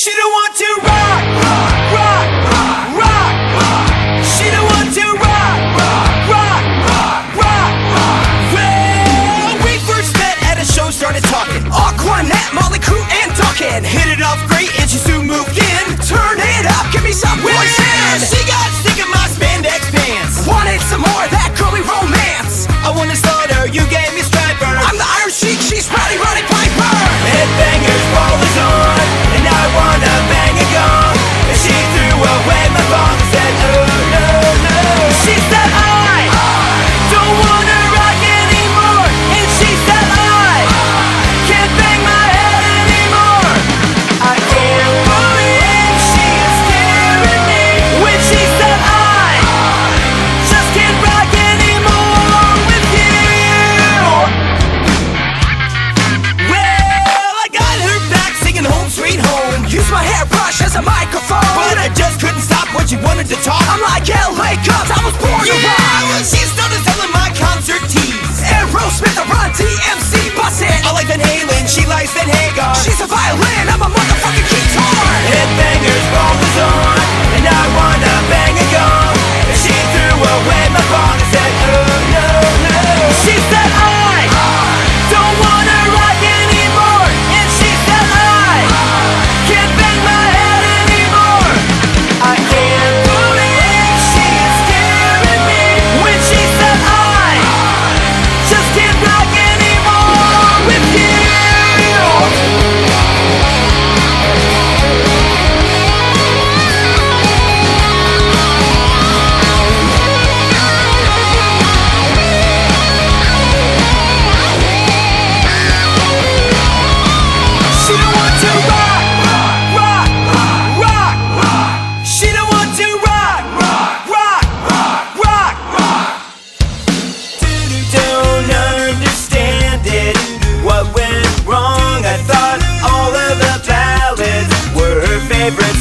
She don't want to rock, rock, rock, rock, rock. She don't want to rock, rock, rock, rock, rock. Well, we first met at a show, started talking. Aquanet, Mötley Crüe, and Duncan. Hit it off great, and she soon moved in. Turn it up, give me some poison. She got sick of my spandex pants. Wanted some more of that girly romance. I wanna slaughter, you gave Use my hairbrush as a microphone. But I just couldn't stop when she wanted to talk. I'm like LA Cubs, I was born to rock. She started telling my concert tees. Aerosmith, I run DMC, bust it. I like Van Halen, she likes Van Hagar. She's a violin, I'm a motherfucking guitar. Headbangers, roll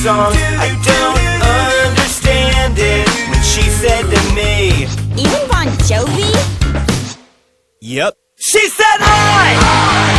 songs. I don't understand it. When she said to me, Even Bon Jovi? Yep. She said I